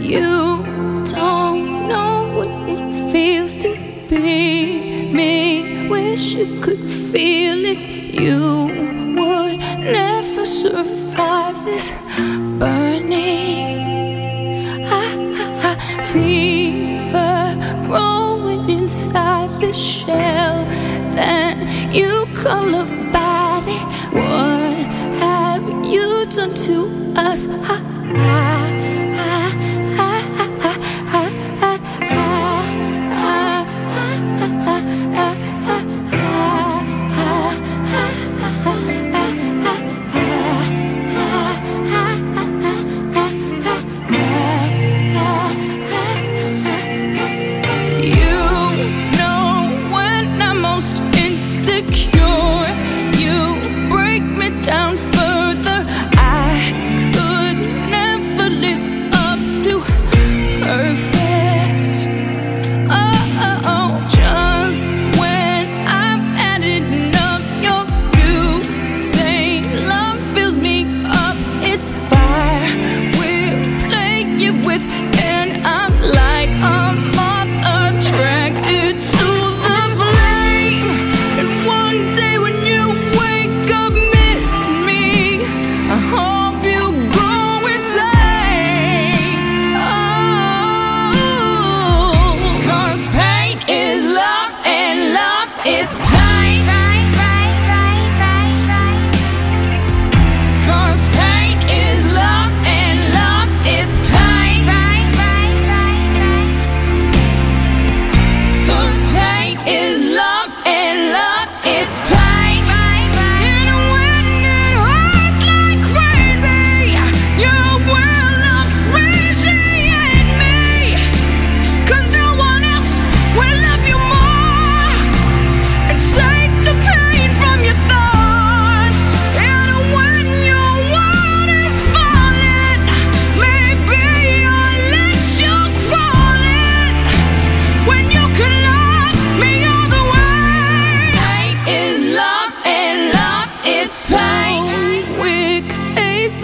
You don't know what it feels to be me. Wish you could feel it. You would never survive this burning. I, I, I, fever growing inside this shell. Then you call a body. What have you done to us? Ah, ah. is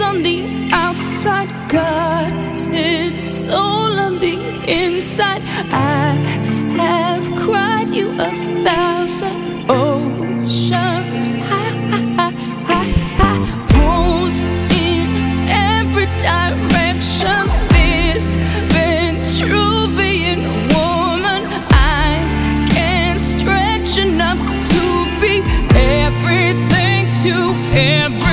on the outside, God, it's all on the inside. I have cried you a thousand oceans. I, I, I, I pulled in every direction. This woman, I can stretch enough to be everything to him.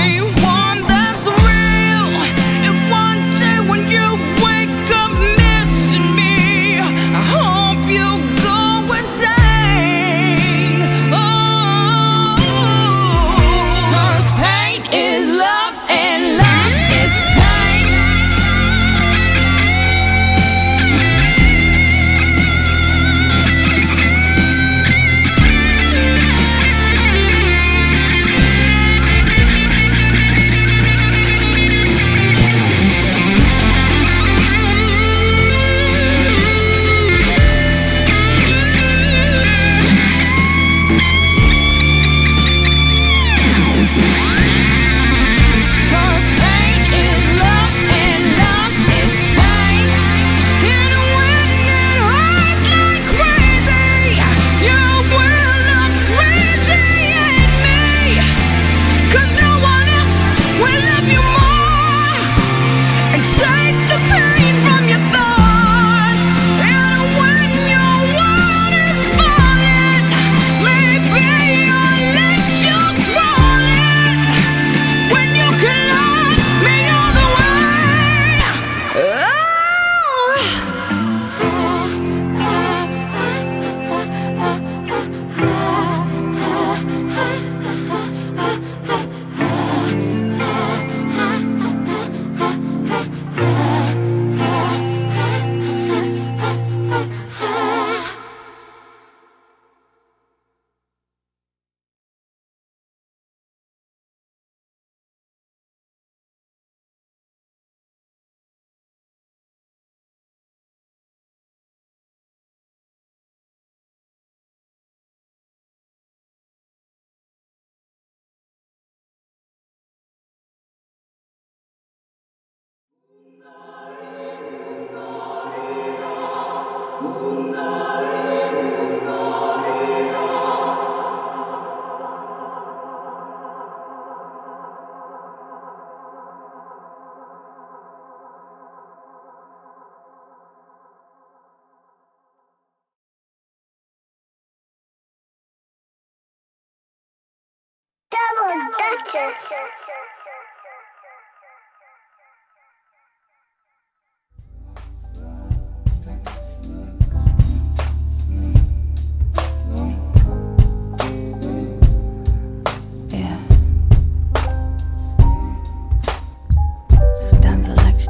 the Duchess.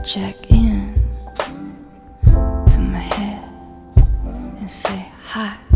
check in to my head and say hi.